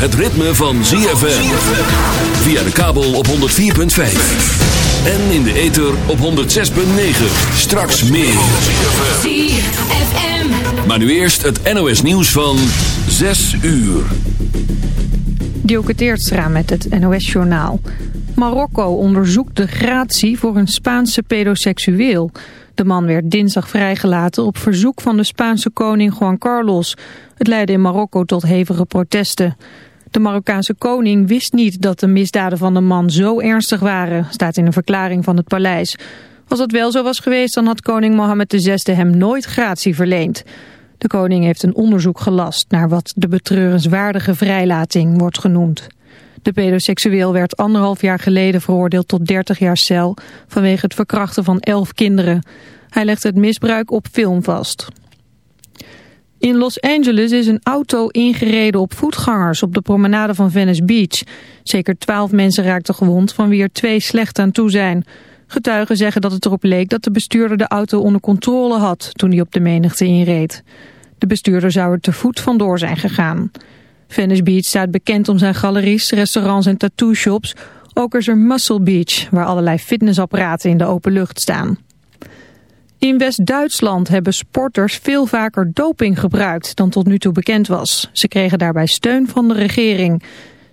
het ritme van ZFM. Via de kabel op 104.5. En in de ether op 106.9. Straks meer. ZFM. Maar nu eerst het NOS nieuws van 6 uur. Dielke Teertstra met het NOS-journaal. Marokko onderzoekt de gratie voor een Spaanse pedoseksueel. De man werd dinsdag vrijgelaten op verzoek van de Spaanse koning Juan Carlos. Het leidde in Marokko tot hevige protesten. De Marokkaanse koning wist niet dat de misdaden van de man zo ernstig waren, staat in een verklaring van het paleis. Als dat wel zo was geweest, dan had koning Mohammed VI hem nooit gratie verleend. De koning heeft een onderzoek gelast naar wat de betreurenswaardige vrijlating wordt genoemd. De pedoseksueel werd anderhalf jaar geleden veroordeeld tot 30 jaar cel vanwege het verkrachten van elf kinderen. Hij legde het misbruik op film vast. In Los Angeles is een auto ingereden op voetgangers op de promenade van Venice Beach. Zeker twaalf mensen raakten gewond, van wie er twee slecht aan toe zijn. Getuigen zeggen dat het erop leek dat de bestuurder de auto onder controle had toen hij op de menigte inreed. De bestuurder zou er te voet vandoor zijn gegaan. Venice Beach staat bekend om zijn galeries, restaurants en tattoo shops. Ook is er Muscle Beach, waar allerlei fitnessapparaten in de open lucht staan. In West-Duitsland hebben sporters veel vaker doping gebruikt dan tot nu toe bekend was. Ze kregen daarbij steun van de regering.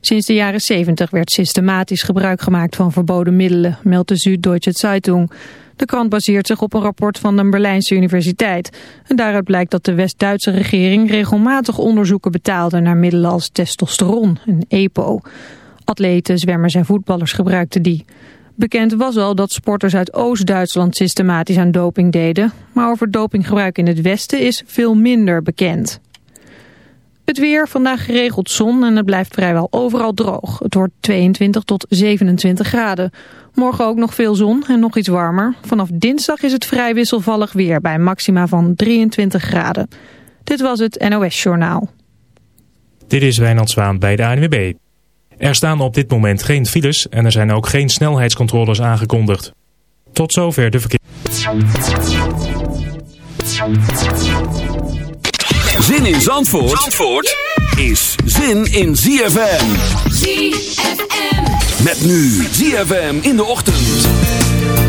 Sinds de jaren 70 werd systematisch gebruik gemaakt van verboden middelen, meldt de Süddeutsche Zeitung. De krant baseert zich op een rapport van de Berlijnse Universiteit. En daaruit blijkt dat de West-Duitse regering regelmatig onderzoeken betaalde naar middelen als testosteron en EPO. Atleten, zwemmers en voetballers gebruikten die. Bekend was al dat sporters uit Oost-Duitsland systematisch aan doping deden. Maar over dopinggebruik in het Westen is veel minder bekend. Het weer, vandaag geregeld zon en het blijft vrijwel overal droog. Het wordt 22 tot 27 graden. Morgen ook nog veel zon en nog iets warmer. Vanaf dinsdag is het vrij wisselvallig weer bij maxima van 23 graden. Dit was het NOS Journaal. Dit is Wijnand Zwaan bij de ANWB. Er staan op dit moment geen files en er zijn ook geen snelheidscontroles aangekondigd. Tot zover de verkeer. Zin in Zandvoort, Zandvoort is zin in ZFM. ZFM. Met nu ZFM in de ochtend.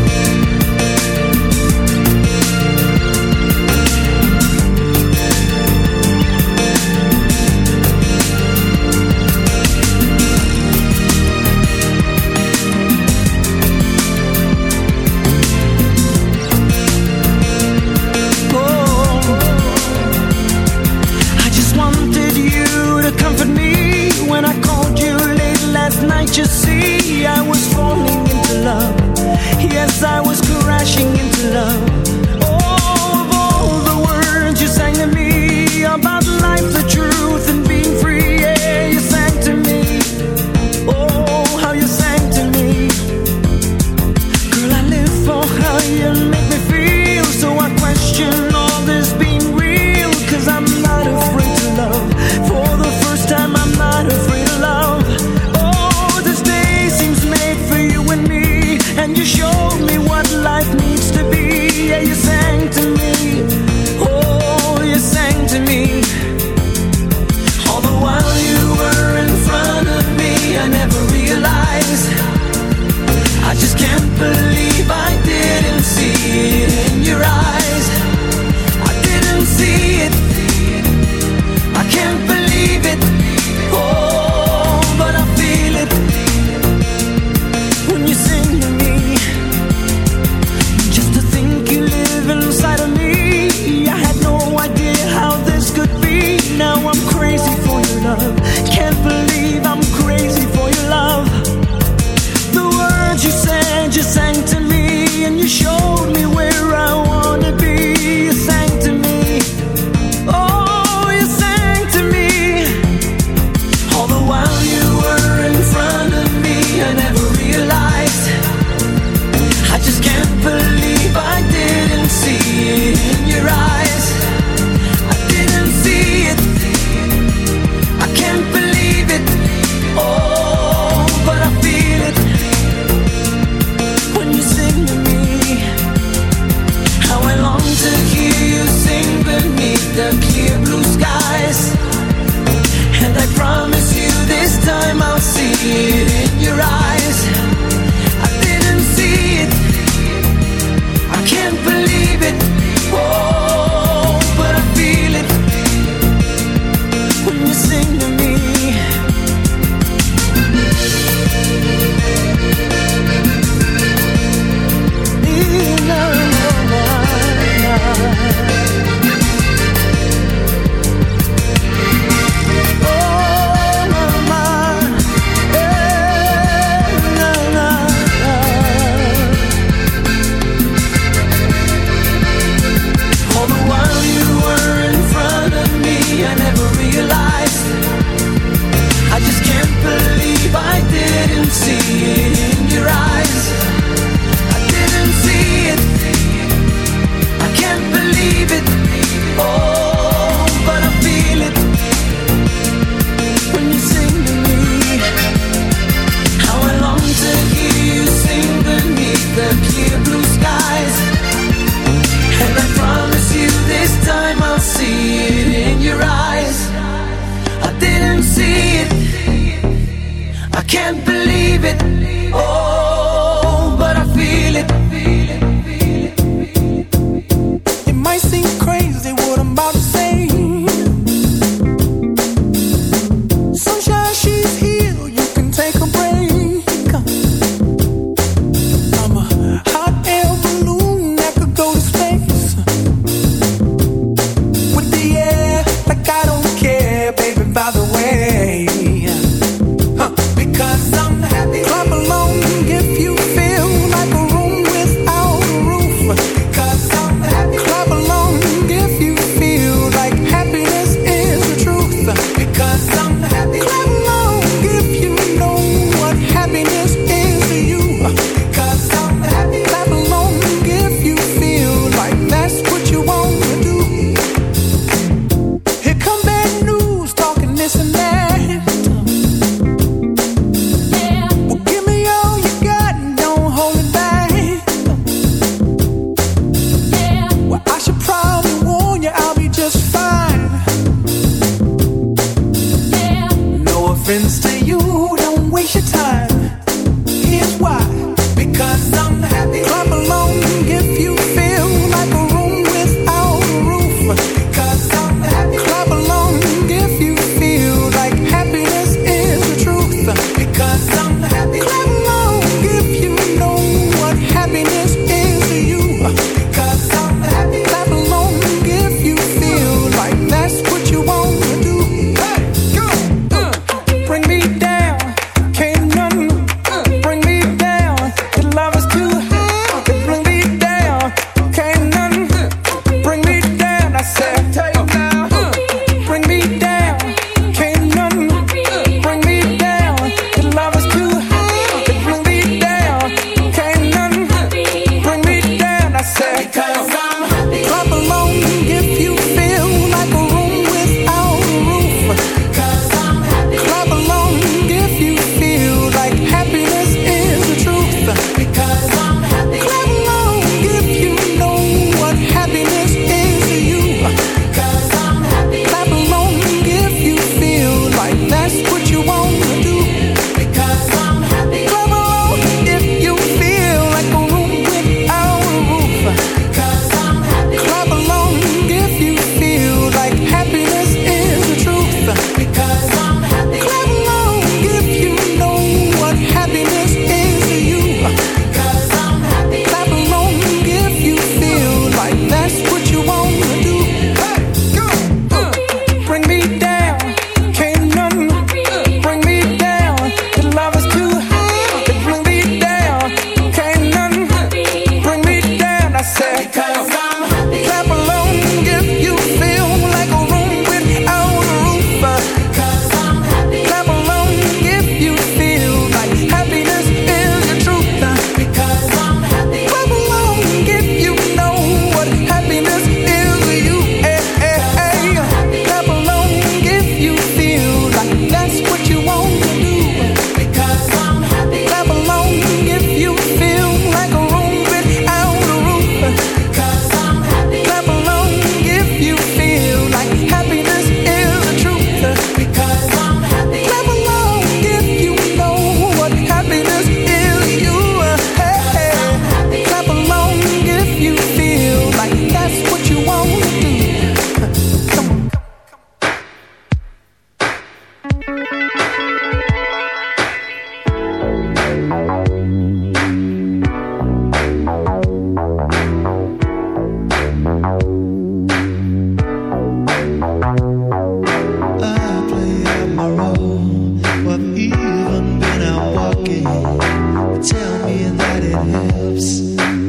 I that it helps,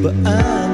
but I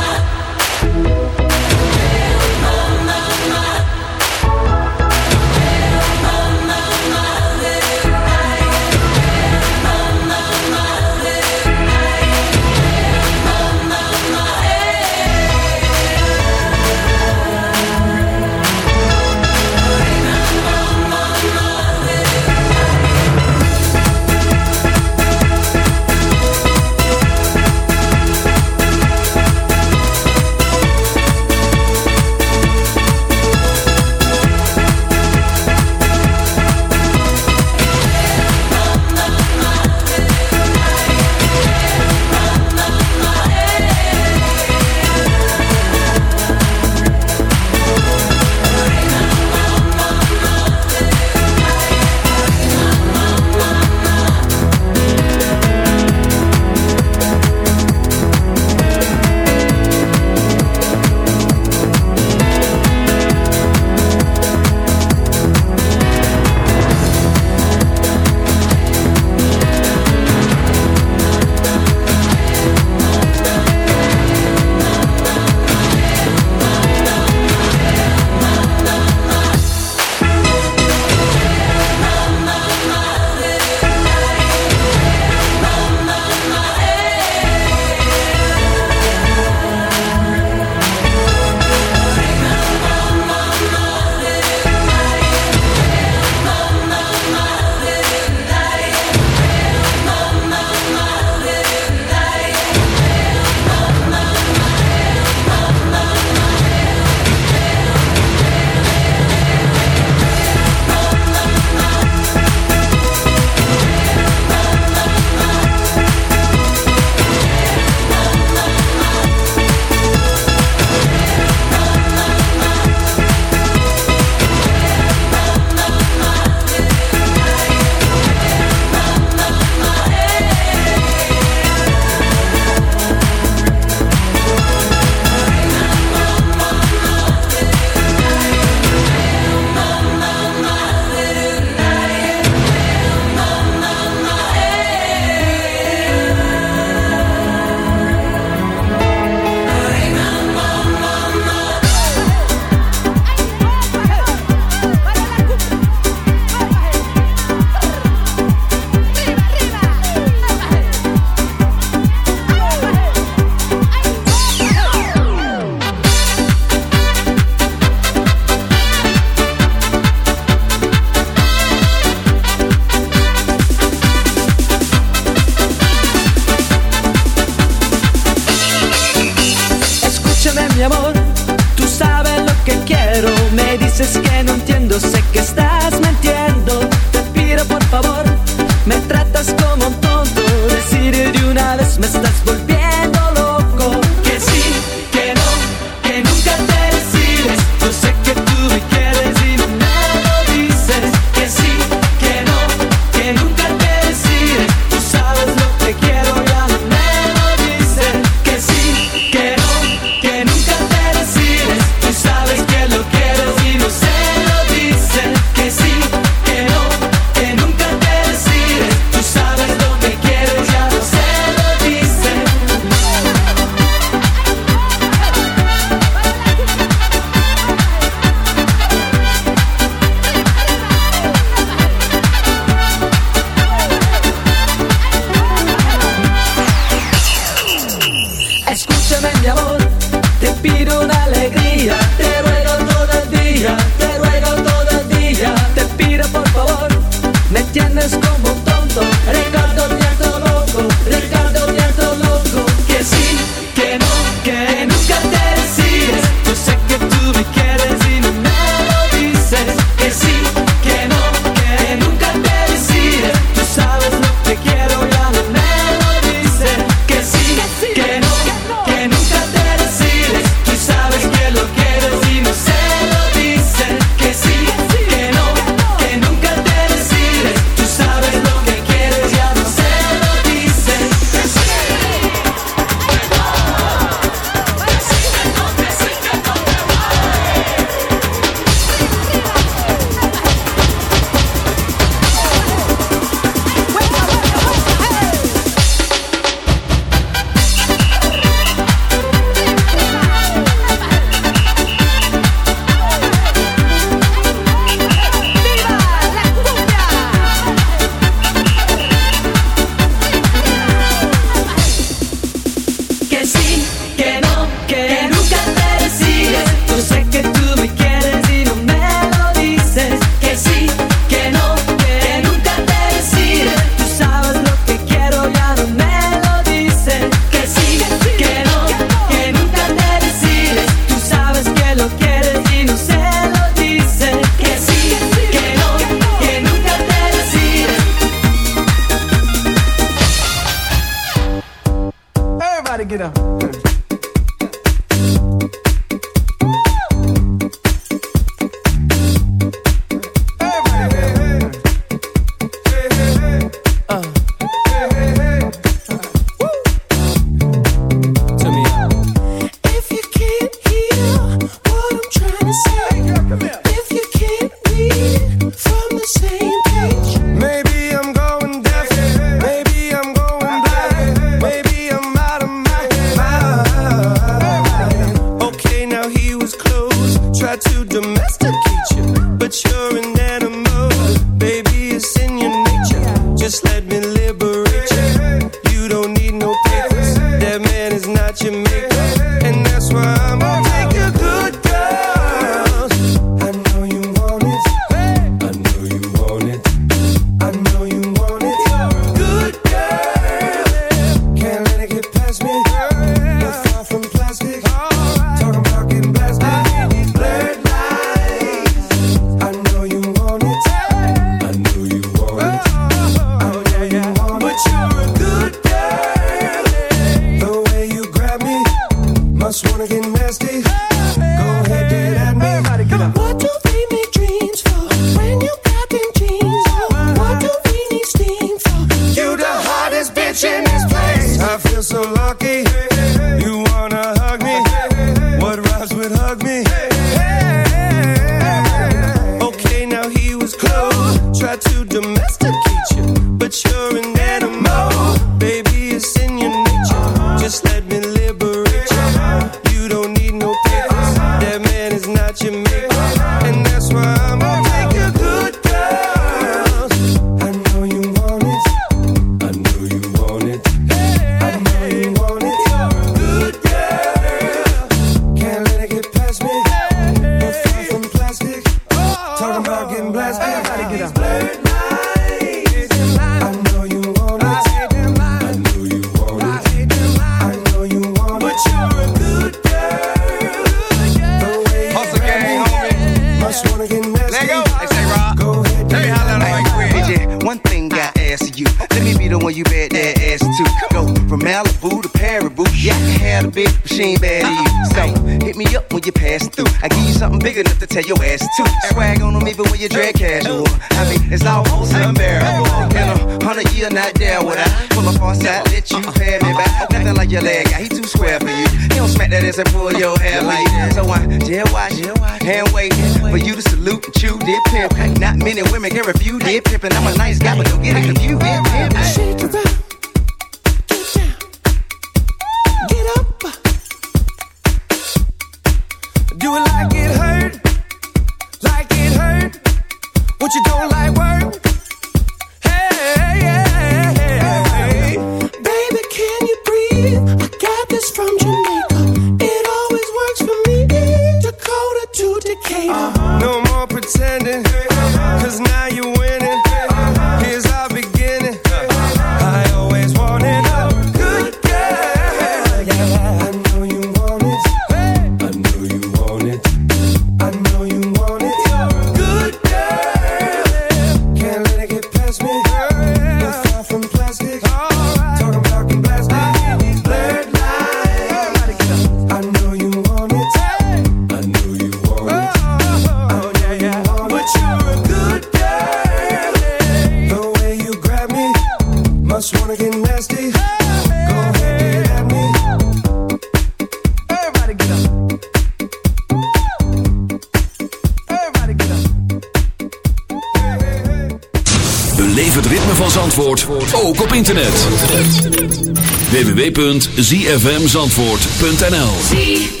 zfmzandvoort.nl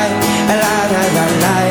la la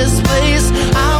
this place. I